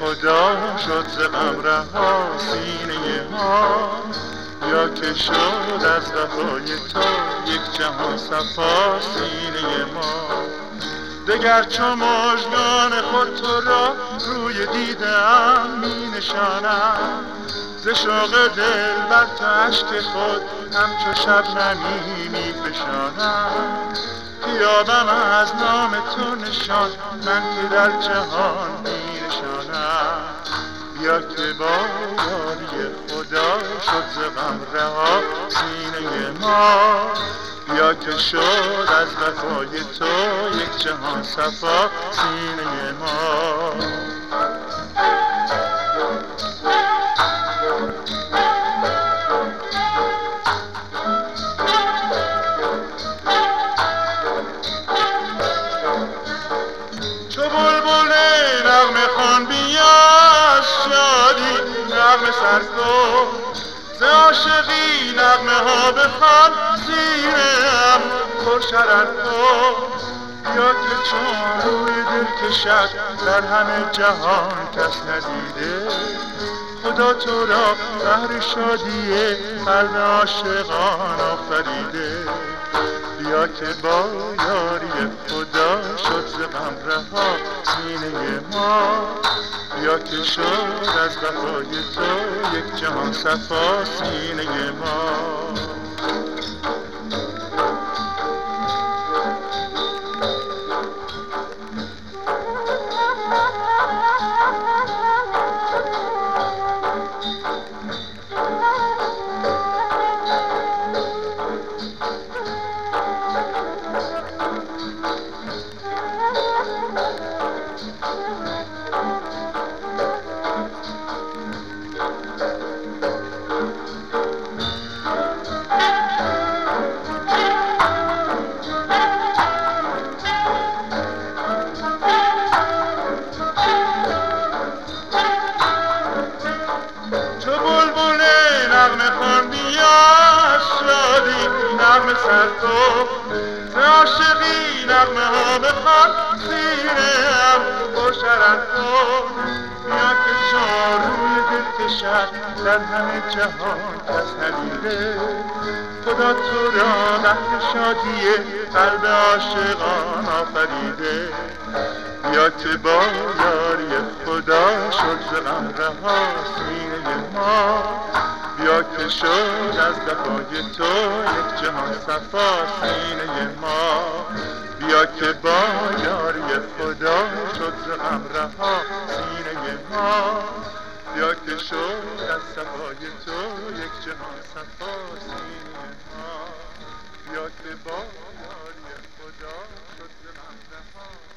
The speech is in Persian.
خدا شد ز غم رها سینه ما یا که شد از وفای تو یک جهان صفا سینه ما. دگر چو مژگان خود تو را روی دیدم می نشانم ز شوق دل بر تو عشق خود همچو شب نمی می یابم از نام تو نشان من که در جهان بیا که با یاری خدا شد ز غم رها سینه ما. بیا که شد از وفای تو یک جهان صفا سینه ما. سر کن ز عاشقی نغمه ها بخوان زیرم پر شرر کن بیا که چون روی دل کشد در همه جهان کس ندیده. خدا تو را بهر شادی قلب عاشقان آفریده. بیا که با یاری خدا شد ز غم رها سینه ما بیا که شد از وفای تو یک جهان صفا سینه ما. نغمه سر تو ز عاشقی نغمه ها بخوان سینه هم شرر کن بیا که چون روی دل کشد در همه جهان کس ندیده خدا تو را بهر شادی قلب عاشقان آفریده. بیا که با یاری خدا شد ز رها سینه ما. بیا که شد از وفای تو یک جهان صفا سینه ما. بیا که با یاری خدا شد ز غم رها سینه ما. بیا که شد از صفای تو یک جهان صفا سینه ما. بیا که با یاری خدا شد ز غم رها